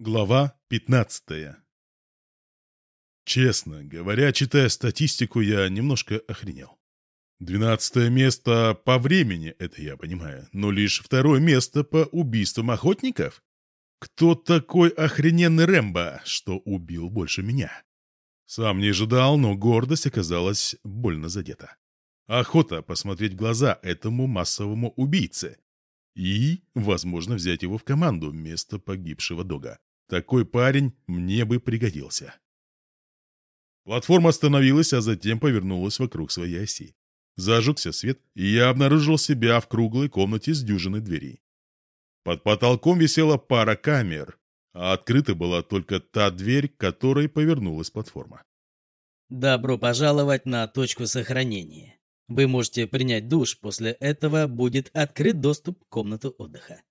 Глава 15 Честно говоря, читая статистику, я немножко охренел. Двенадцатое место по времени, это я понимаю, но лишь второе место по убийствам охотников? Кто такой охрененный Рэмбо, что убил больше меня? Сам не ожидал, но гордость оказалась больно задета. Охота посмотреть в глаза этому массовому убийце. И, возможно, взять его в команду вместо погибшего дога. Такой парень мне бы пригодился. Платформа остановилась, а затем повернулась вокруг своей оси. Зажегся свет, и я обнаружил себя в круглой комнате с дюжиной дверей. Под потолком висела пара камер, а открыта была только та дверь, к которой повернулась платформа. Добро пожаловать на точку сохранения. Вы можете принять душ, после этого будет открыт доступ к комнату отдыха.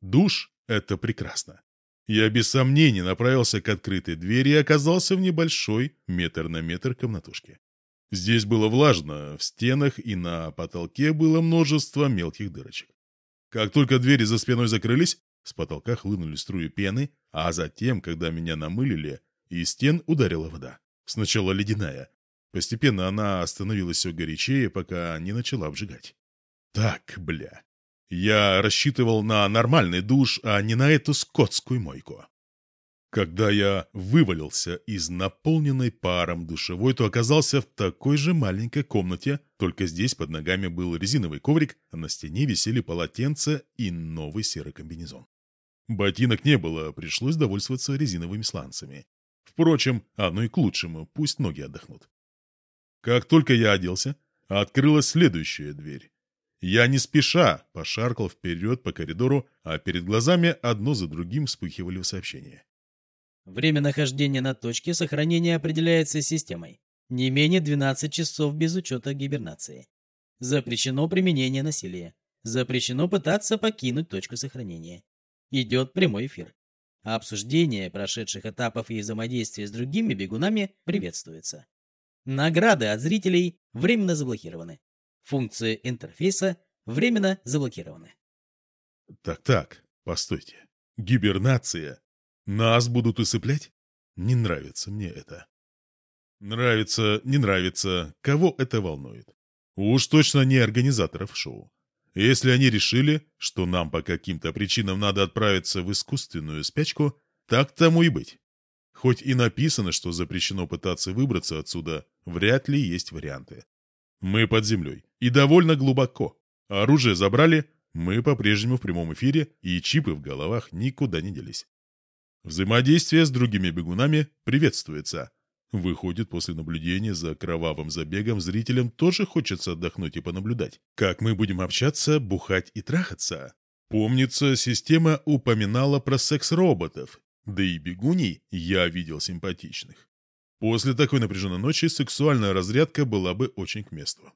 Душ — это прекрасно. Я без сомнений направился к открытой двери и оказался в небольшой метр на метр комнатушке. Здесь было влажно, в стенах и на потолке было множество мелких дырочек. Как только двери за спиной закрылись, с потолка хлынули струи пены, а затем, когда меня намылили, из стен ударила вода. Сначала ледяная. Постепенно она становилась все горячее, пока не начала обжигать. Так, бля. Я рассчитывал на нормальный душ, а не на эту скотскую мойку. Когда я вывалился из наполненной паром душевой, то оказался в такой же маленькой комнате, только здесь под ногами был резиновый коврик, а на стене висели полотенца и новый серый комбинезон. Ботинок не было, пришлось довольствоваться резиновыми сланцами. Впрочем, оно и к лучшему, пусть ноги отдохнут. Как только я оделся, открылась следующая дверь. Я не спеша пошаркал вперед по коридору, а перед глазами одно за другим вспыхивали сообщения. Время нахождения на точке сохранения определяется системой. Не менее 12 часов без учета гибернации. Запрещено применение насилия. Запрещено пытаться покинуть точку сохранения. Идет прямой эфир. Обсуждение прошедших этапов и взаимодействия с другими бегунами приветствуется. Награды от зрителей временно заблокированы. Функции интерфейса временно заблокированы. Так-так, постойте. Гибернация. Нас будут усыплять? Не нравится мне это. Нравится, не нравится, кого это волнует? Уж точно не организаторов шоу. Если они решили, что нам по каким-то причинам надо отправиться в искусственную спячку, так тому и быть. Хоть и написано, что запрещено пытаться выбраться отсюда, вряд ли есть варианты. Мы под землей. И довольно глубоко. Оружие забрали, мы по-прежнему в прямом эфире, и чипы в головах никуда не делись. Взаимодействие с другими бегунами приветствуется. Выходит, после наблюдения за кровавым забегом зрителям тоже хочется отдохнуть и понаблюдать. Как мы будем общаться, бухать и трахаться? Помнится, система упоминала про секс-роботов. Да и бегуней я видел симпатичных. После такой напряженной ночи сексуальная разрядка была бы очень к месту.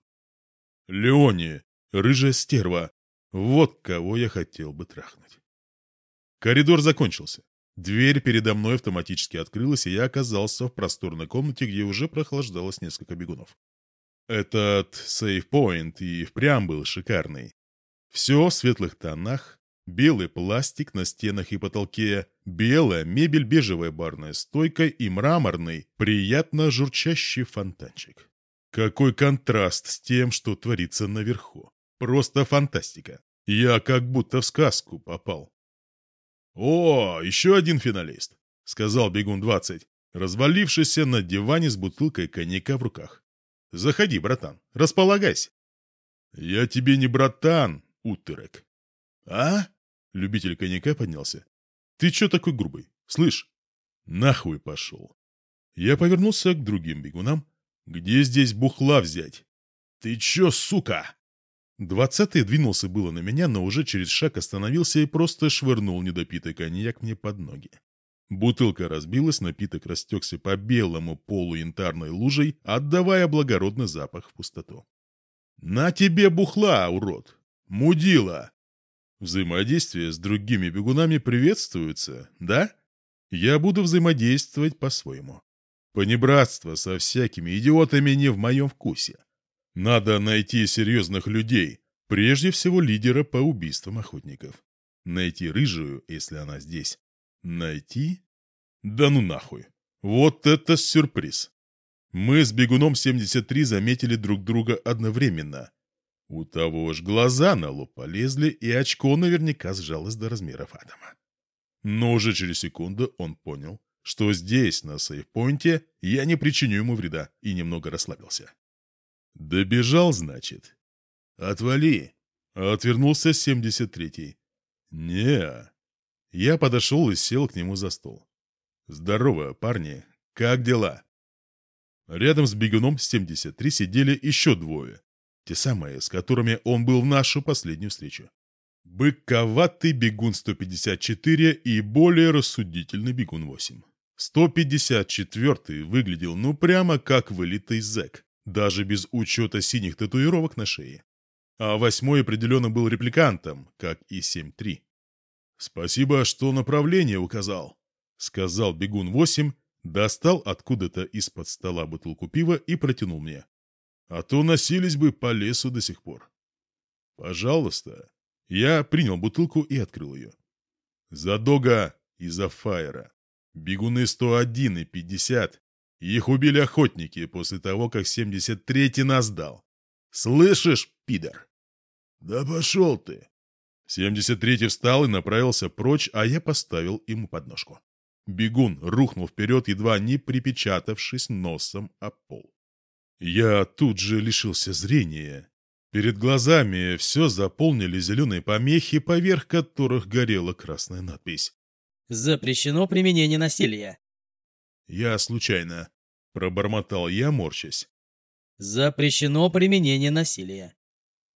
Леони, рыжая стерва, вот кого я хотел бы трахнуть. Коридор закончился. Дверь передо мной автоматически открылась, и я оказался в просторной комнате, где уже прохлаждалось несколько бегунов. Этот сейф-поинт и впрямь был шикарный. Все в светлых тонах, белый пластик на стенах и потолке, белая мебель, бежевая барная стойка и мраморный, приятно журчащий фонтанчик. Какой контраст с тем, что творится наверху. Просто фантастика. Я как будто в сказку попал. «О, еще один финалист», — сказал Бегун-20, развалившийся на диване с бутылкой коньяка в руках. «Заходи, братан, располагайся». «Я тебе не братан, утырок». «А?» Любитель коньяка поднялся. «Ты чё такой грубый? Слышь, нахуй пошел!» Я повернулся к другим бегунам. «Где здесь бухла взять?» «Ты чё, сука?» Двадцатый двинулся было на меня, но уже через шаг остановился и просто швырнул недопитый коньяк мне под ноги. Бутылка разбилась, напиток растекся по белому полу янтарной лужей, отдавая благородный запах в пустоту. «На тебе бухла, урод! Мудила!» Взаимодействие с другими бегунами приветствуется, да? Я буду взаимодействовать по-своему. Понебратство со всякими идиотами не в моем вкусе. Надо найти серьезных людей, прежде всего лидера по убийствам охотников. Найти рыжую, если она здесь. Найти? Да ну нахуй. Вот это сюрприз. Мы с бегуном 73 заметили друг друга одновременно. У того ж глаза на лоб полезли, и очко наверняка сжалось до размеров атома. Но уже через секунду он понял, что здесь, на сейфпоинте, я не причиню ему вреда, и немного расслабился. Добежал, значит. Отвали. Отвернулся 73-й. не Я подошел и сел к нему за стол. Здорово, парни. Как дела? Рядом с бегуном 73 сидели еще двое. Те самые, с которыми он был в нашу последнюю встречу. Быковатый бегун 154 и более рассудительный бегун 8. 154 выглядел ну прямо как вылитый зэк, даже без учета синих татуировок на шее. А восьмой определенно был репликантом, как и 7-3. «Спасибо, что направление указал», — сказал бегун 8, достал откуда-то из-под стола бутылку пива и протянул мне. «А то носились бы по лесу до сих пор». «Пожалуйста», я принял бутылку и открыл ее. За Дога и за Фаера. Бегуны 101 и 50. Их убили охотники после того, как 73-й нас дал. Слышишь, пидор? Да пошел ты. 73-й встал и направился прочь, а я поставил ему подножку. Бегун рухнул вперед, едва не припечатавшись носом о пол. Я тут же лишился зрения Перед глазами все заполнили зеленые помехи, поверх которых горела красная надпись. «Запрещено применение насилия». «Я случайно», — пробормотал я, морщась. «Запрещено применение насилия».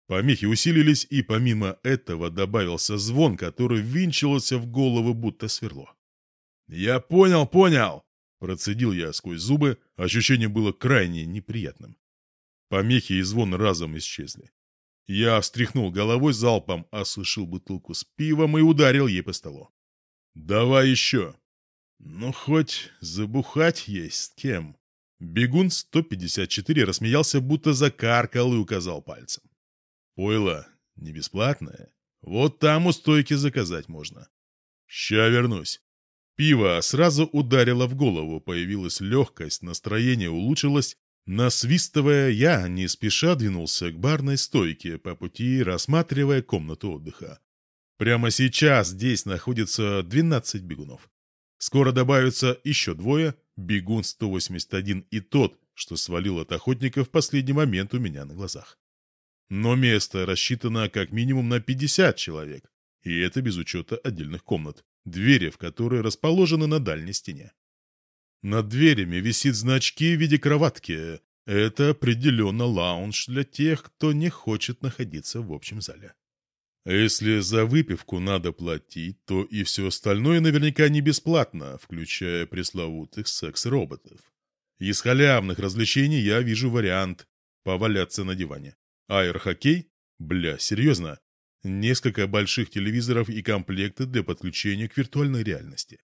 Помехи усилились, и помимо этого добавился звон, который винчился в голову, будто сверло. «Я понял, понял!» — процедил я сквозь зубы, ощущение было крайне неприятным. Помехи и звон разом исчезли. Я встряхнул головой залпом, осушил бутылку с пивом и ударил ей по столу. «Давай еще!» «Ну, хоть забухать есть с кем». Бегун 154 рассмеялся, будто закаркал и указал пальцем. «Пойло не бесплатное. Вот там у стойки заказать можно. Ща вернусь». Пиво сразу ударило в голову, появилась легкость, настроение улучшилось, Насвистывая, я не спеша двинулся к барной стойке, по пути рассматривая комнату отдыха. Прямо сейчас здесь находится 12 бегунов. Скоро добавятся еще двое, бегун 181 и тот, что свалил от охотника в последний момент у меня на глазах. Но место рассчитано как минимум на 50 человек, и это без учета отдельных комнат, двери в которые расположены на дальней стене. Над дверями висит значки в виде кроватки. Это определенно лаунж для тех, кто не хочет находиться в общем зале. Если за выпивку надо платить, то и все остальное наверняка не бесплатно, включая пресловутых секс-роботов. Из халявных развлечений я вижу вариант поваляться на диване. Аэр-хоккей? Бля, серьезно? Несколько больших телевизоров и комплекты для подключения к виртуальной реальности.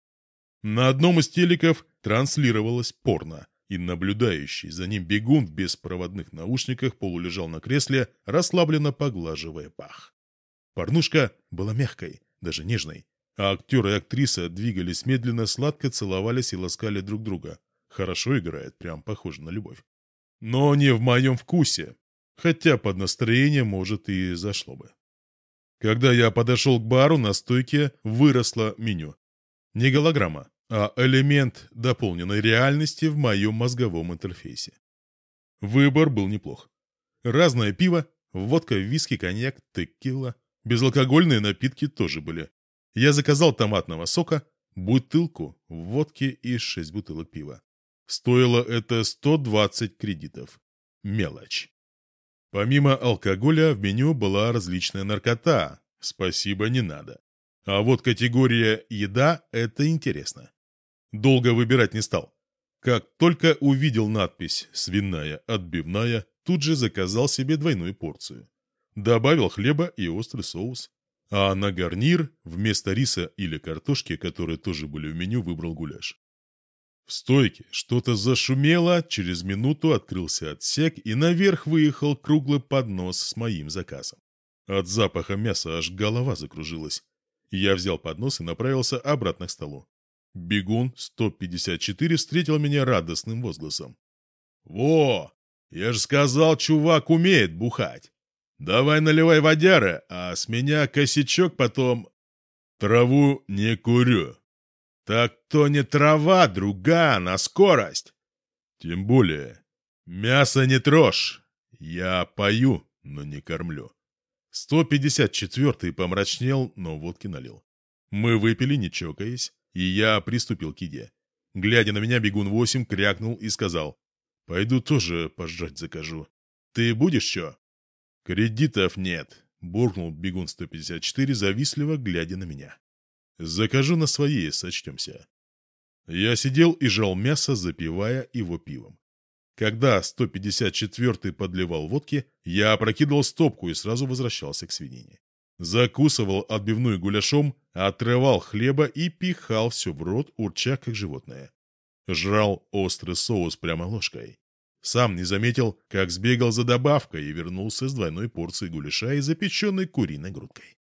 На одном из телеков транслировалось порно, и наблюдающий за ним бегун в беспроводных наушниках полулежал на кресле, расслабленно поглаживая пах. Порнушка была мягкой, даже нежной, а актер и актриса двигались медленно, сладко целовались и ласкали друг друга. Хорошо играет, прям похоже на любовь. Но не в моем вкусе, хотя под настроение, может, и зашло бы. Когда я подошел к бару, на стойке выросло меню. Не голограмма, а элемент дополненной реальности в моем мозговом интерфейсе. Выбор был неплох. Разное пиво, водка, виски, коньяк, текила. Безалкогольные напитки тоже были. Я заказал томатного сока, бутылку водки и шесть бутылок пива. Стоило это 120 кредитов. Мелочь. Помимо алкоголя в меню была различная наркота. Спасибо, не надо. А вот категория «еда» — это интересно. Долго выбирать не стал. Как только увидел надпись «Свиная отбивная», тут же заказал себе двойную порцию. Добавил хлеба и острый соус. А на гарнир вместо риса или картошки, которые тоже были в меню, выбрал гуляш. В стойке что-то зашумело, через минуту открылся отсек, и наверх выехал круглый поднос с моим заказом. От запаха мяса аж голова закружилась. Я взял поднос и направился обратно к столу. Бегун 154 встретил меня радостным возгласом. «Во! Я же сказал, чувак умеет бухать! Давай наливай водяры, а с меня косячок потом...» «Траву не курю». «Так то не трава, друган, а скорость!» «Тем более, мясо не трожь. Я пою, но не кормлю». 154-й помрачнел, но водки налил. Мы выпили, не чокаясь, и я приступил к еде. Глядя на меня, бегун 8 крякнул и сказал, «Пойду тоже пожрать закажу. Ты будешь что?» «Кредитов нет», — буркнул бегун 154, завистливо глядя на меня. «Закажу на своей, сочтемся». Я сидел и жал мясо, запивая его пивом. Когда 154-й подливал водки, я опрокидывал стопку и сразу возвращался к свинине. Закусывал отбивную гуляшом, отрывал хлеба и пихал все в рот, урча как животное. Жрал острый соус прямо ложкой. Сам не заметил, как сбегал за добавкой и вернулся с двойной порцией гуляша и запеченной куриной грудкой.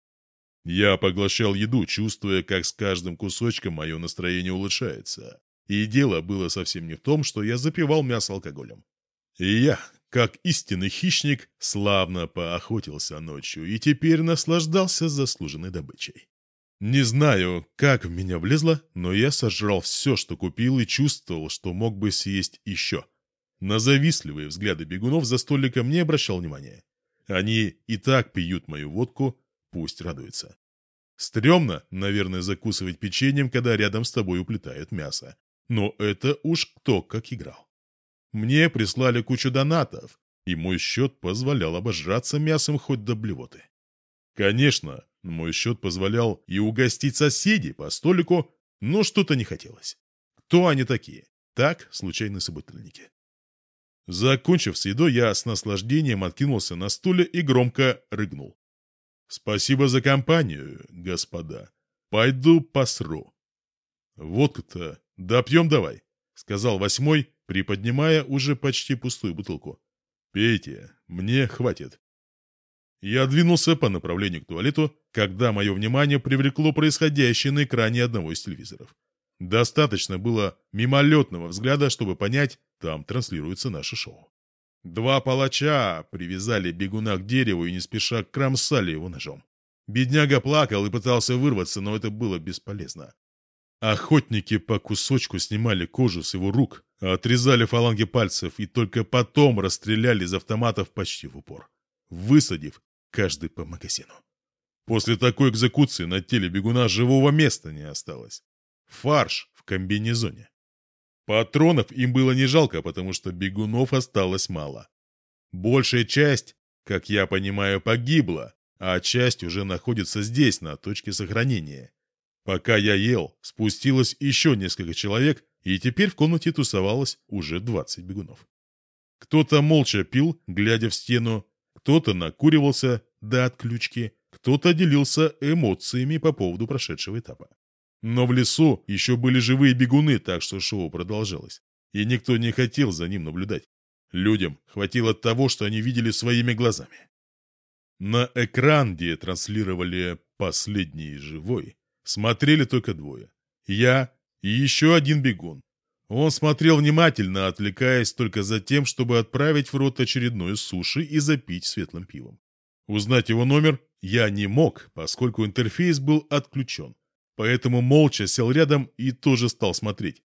Я поглощал еду, чувствуя, как с каждым кусочком мое настроение улучшается. И дело было совсем не в том, что я запивал мясо алкоголем. И я, как истинный хищник, славно поохотился ночью и теперь наслаждался заслуженной добычей. Не знаю, как в меня влезло, но я сожрал все, что купил, и чувствовал, что мог бы съесть еще. На завистливые взгляды бегунов за столиком не обращал внимания. Они и так пьют мою водку, пусть радуются. Стремно, наверное, закусывать печеньем, когда рядом с тобой уплетают мясо. Но это уж кто как играл. Мне прислали кучу донатов, и мой счет позволял обожраться мясом хоть до блевоты. Конечно, мой счет позволял и угостить соседей по столику, но что-то не хотелось. Кто они такие? Так, случайные собутыльники. Закончив с едой, я с наслаждением откинулся на стуле и громко рыгнул. «Спасибо за компанию, господа. Пойду посру». «Водку-то допьем давай», — сказал восьмой, приподнимая уже почти пустую бутылку. «Пейте, мне хватит». Я двинулся по направлению к туалету, когда мое внимание привлекло происходящее на экране одного из телевизоров. Достаточно было мимолетного взгляда, чтобы понять, там транслируется наше шоу. Два палача привязали бегуна к дереву и не спеша кромсали его ножом. Бедняга плакал и пытался вырваться, но это было бесполезно. Охотники по кусочку снимали кожу с его рук, отрезали фаланги пальцев и только потом расстреляли из автоматов почти в упор, высадив каждый по магазину. После такой экзекуции на теле бегуна живого места не осталось. Фарш в комбинезоне. Патронов им было не жалко, потому что бегунов осталось мало. Большая часть, как я понимаю, погибла, а часть уже находится здесь, на точке сохранения. Пока я ел, спустилось еще несколько человек, и теперь в комнате тусовалось уже 20 бегунов. Кто-то молча пил, глядя в стену, кто-то накуривался до отключки, кто-то делился эмоциями по поводу прошедшего этапа. Но в лесу еще были живые бегуны, так что шоу продолжалось. И никто не хотел за ним наблюдать. Людям хватило того, что они видели своими глазами. На экран, где транслировали «Последний живой», смотрели только двое. Я и еще один бегун. Он смотрел внимательно, отвлекаясь только за тем, чтобы отправить в рот очередную суши и запить светлым пивом. Узнать его номер я не мог, поскольку интерфейс был отключен поэтому молча сел рядом и тоже стал смотреть.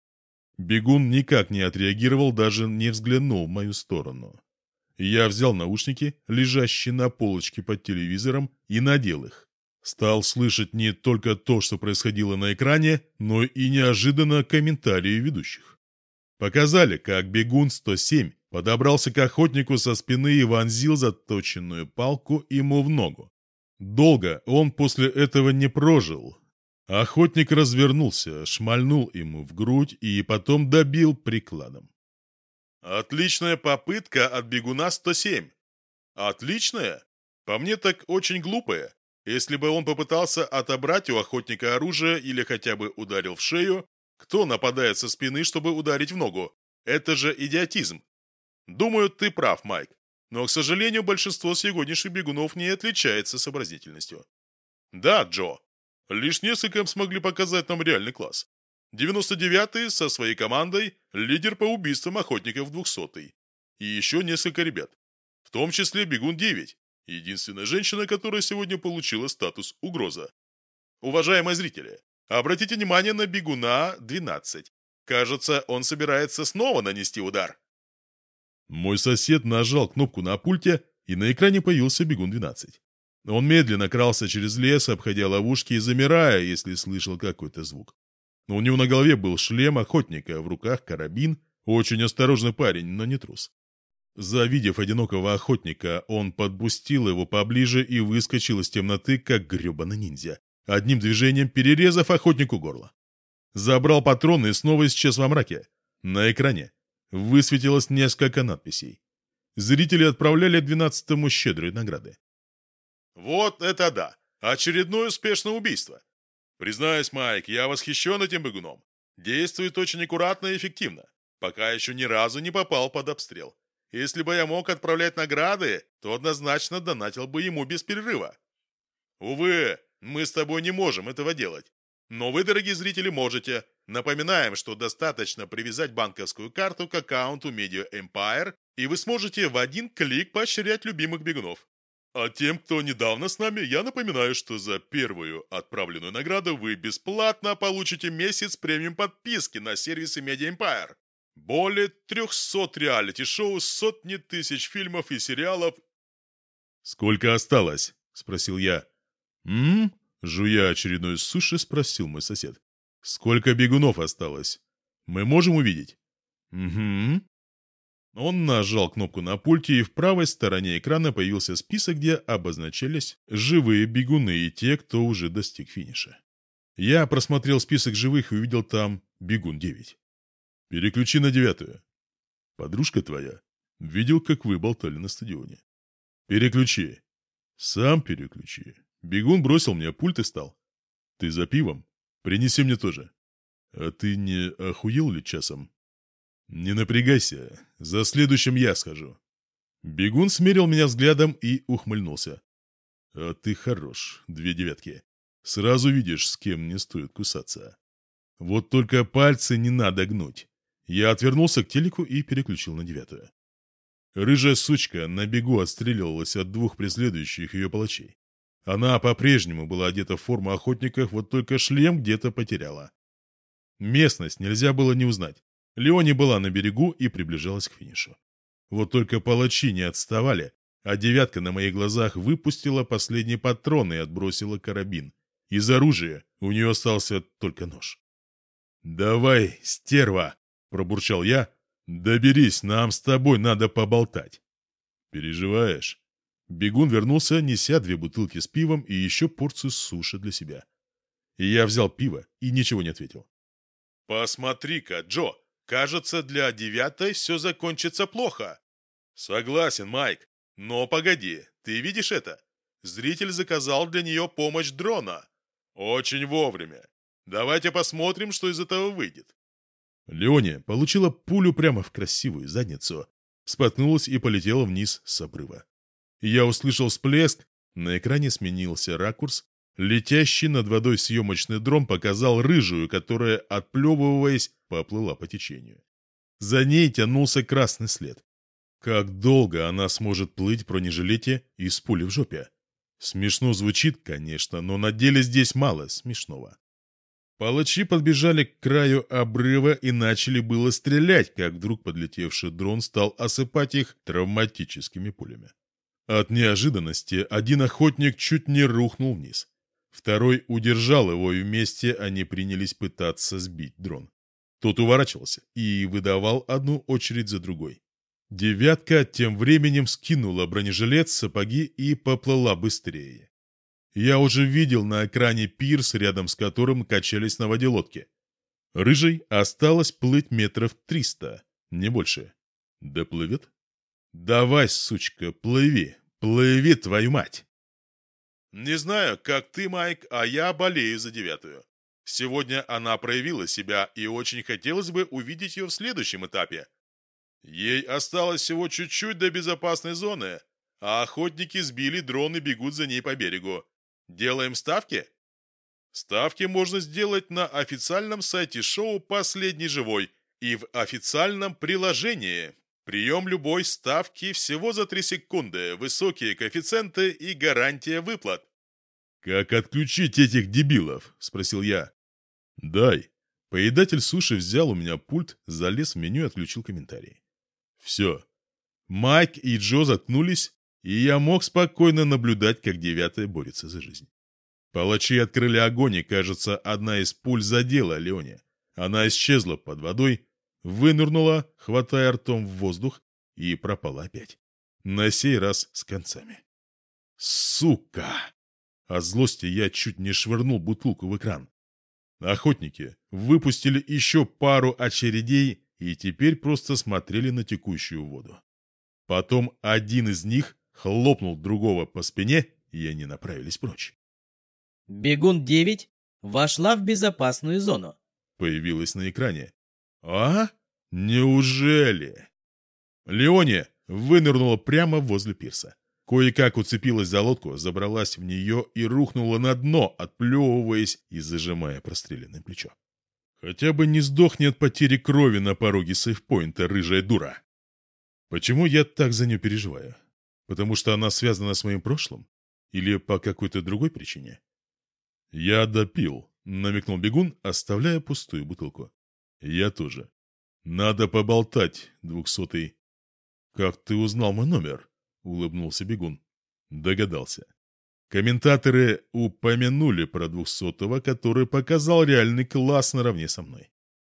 Бегун никак не отреагировал, даже не взглянул в мою сторону. Я взял наушники, лежащие на полочке под телевизором, и надел их. Стал слышать не только то, что происходило на экране, но и неожиданно комментарии ведущих. Показали, как бегун 107 подобрался к охотнику со спины и вонзил заточенную палку ему в ногу. Долго он после этого не прожил, Охотник развернулся, шмальнул ему в грудь и потом добил прикладом. «Отличная попытка от бегуна 107. Отличная? По мне так очень глупая. Если бы он попытался отобрать у охотника оружие или хотя бы ударил в шею, кто нападает со спины, чтобы ударить в ногу? Это же идиотизм. Думаю, ты прав, Майк. Но, к сожалению, большинство сегодняшних бегунов не отличается сообразительностью. Да, Джо, Лишь несколько смогли показать нам реальный класс. 99-й со своей командой лидер по убийствам охотников 200-й. И еще несколько ребят. В том числе Бегун 9, единственная женщина, которая сегодня получила статус угроза. Уважаемые зрители, обратите внимание на Бегуна 12. Кажется, он собирается снова нанести удар. Мой сосед нажал кнопку на пульте, и на экране появился Бегун 12. Он медленно крался через лес, обходя ловушки и замирая, если слышал какой-то звук. У него на голове был шлем охотника, в руках карабин. Очень осторожный парень, но не трус. Завидев одинокого охотника, он подбустил его поближе и выскочил из темноты, как гребаный ниндзя, одним движением перерезав охотнику горло. Забрал патроны и снова исчез во мраке. На экране высветилось несколько надписей. Зрители отправляли двенадцатому щедрые награды. «Вот это да! Очередное успешное убийство! Признаюсь, Майк, я восхищен этим бегуном. Действует очень аккуратно и эффективно. Пока еще ни разу не попал под обстрел. Если бы я мог отправлять награды, то однозначно донатил бы ему без перерыва. Увы, мы с тобой не можем этого делать. Но вы, дорогие зрители, можете. Напоминаем, что достаточно привязать банковскую карту к аккаунту Media Empire, и вы сможете в один клик поощрять любимых бегунов. А тем, кто недавно с нами, я напоминаю, что за первую отправленную награду вы бесплатно получите месяц премиум подписки на сервисы Media Empire. Более 300 реалити-шоу, сотни тысяч фильмов и сериалов. «Сколько осталось?» – спросил я. «М?», жуя очередной суши, спросил мой сосед. «Сколько бегунов осталось? Мы можем увидеть?» «Угу», он нажал кнопку на пульте, и в правой стороне экрана появился список, где обозначались живые бегуны и те, кто уже достиг финиша. Я просмотрел список живых и увидел там бегун 9. Переключи на девятую. Подружка твоя. Видел, как вы болтали на стадионе. Переключи. Сам переключи. Бегун бросил мне пульт и стал. Ты за пивом? Принеси мне тоже. А ты не охуел ли часом? «Не напрягайся, за следующим я схожу». Бегун смерил меня взглядом и ухмыльнулся. «А ты хорош, две девятки. Сразу видишь, с кем не стоит кусаться. Вот только пальцы не надо гнуть». Я отвернулся к телеку и переключил на девятую. Рыжая сучка на бегу отстреливалась от двух преследующих ее палачей. Она по-прежнему была одета в форму охотников, вот только шлем где-то потеряла. Местность нельзя было не узнать. Леони была на берегу и приближалась к финишу. Вот только палачи не отставали, а девятка на моих глазах выпустила последний патрон и отбросила карабин. Из оружия у нее остался только нож. «Давай, стерва!» – пробурчал я. «Доберись, нам с тобой надо поболтать». «Переживаешь?» Бегун вернулся, неся две бутылки с пивом и еще порцию суши для себя. Я взял пиво и ничего не ответил. «Посмотри-ка, Джо, Кажется, для девятой все закончится плохо. Согласен, Майк. Но погоди, ты видишь это? Зритель заказал для нее помощь дрона. Очень вовремя. Давайте посмотрим, что из этого выйдет. Леония получила пулю прямо в красивую задницу, споткнулась и полетела вниз с обрыва. Я услышал всплеск, на экране сменился ракурс, Летящий над водой съемочный дрон показал рыжую, которая, отплевываясь, поплыла по течению. За ней тянулся красный след. Как долго она сможет плыть в бронежилете и с пулей в жопе? Смешно звучит, конечно, но на деле здесь мало смешного. Палачи подбежали к краю обрыва и начали было стрелять, как вдруг подлетевший дрон стал осыпать их травматическими пулями. От неожиданности один охотник чуть не рухнул вниз. Второй удержал его, и вместе они принялись пытаться сбить дрон. Тот уворачивался и выдавал одну очередь за другой. Девятка тем временем скинула бронежилет, сапоги и поплыла быстрее. Я уже видел на экране пирс, рядом с которым качались на воде лодки. Рыжий осталось плыть метров триста, не больше. Доплывет? Давай, сучка, плыви, плыви, твою мать! Не знаю, как ты, Майк, а я болею за девятую. Сегодня она проявила себя, и очень хотелось бы увидеть ее в следующем этапе. Ей осталось всего чуть-чуть до безопасной зоны, а охотники сбили дрон и бегут за ней по берегу. Делаем ставки? Ставки можно сделать на официальном сайте шоу «Последний живой» и в официальном приложении. Прием любой ставки всего за 3 секунды, высокие коэффициенты и гарантия выплат. «Как отключить этих дебилов?» – спросил я. «Дай». Поедатель суши взял у меня пульт, залез в меню и отключил комментарии. Все. Майк и Джо заткнулись, и я мог спокойно наблюдать, как девятая борется за жизнь. Палачи открыли огонь, и, кажется, одна из пуль задела Леоне. Она исчезла под водой, вынырнула, хватая ртом в воздух, и пропала опять. На сей раз с концами. Сука! От злости я чуть не швырнул бутылку в экран. Охотники выпустили еще пару очередей и теперь просто смотрели на текущую воду. Потом один из них хлопнул другого по спине, и они направились прочь. «Бегун-9 вошла в безопасную зону», — появилась на экране. «А? Неужели?» Леония вынырнула прямо возле пирса. Кое-как уцепилась за лодку, забралась в нее и рухнула на дно, отплевываясь и зажимая простреленное плечо. Хотя бы не сдохни от потери крови на пороге сейфпоинта, рыжая дура. Почему я так за нее переживаю? Потому что она связана с моим прошлым? Или по какой-то другой причине? Я допил, намекнул бегун, оставляя пустую бутылку. Я тоже. Надо поболтать, двухсотый. Как ты узнал мой номер? — улыбнулся бегун. Догадался. Комментаторы упомянули про двухсотого, который показал реальный класс наравне со мной.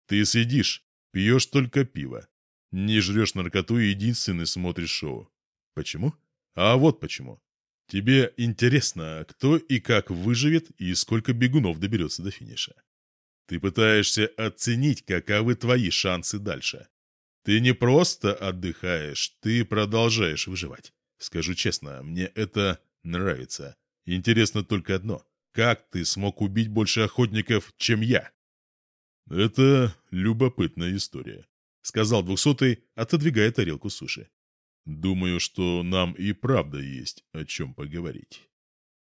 Ты сидишь, пьешь только пиво. Не жрешь наркоту и единственный смотришь шоу. Почему? А вот почему. Тебе интересно, кто и как выживет и сколько бегунов доберется до финиша. Ты пытаешься оценить, каковы твои шансы дальше. Ты не просто отдыхаешь, ты продолжаешь выживать. Скажу честно, мне это нравится. Интересно только одно. Как ты смог убить больше охотников, чем я? Это любопытная история, сказал двухсотый, отодвигая тарелку суши. Думаю, что нам и правда есть о чем поговорить.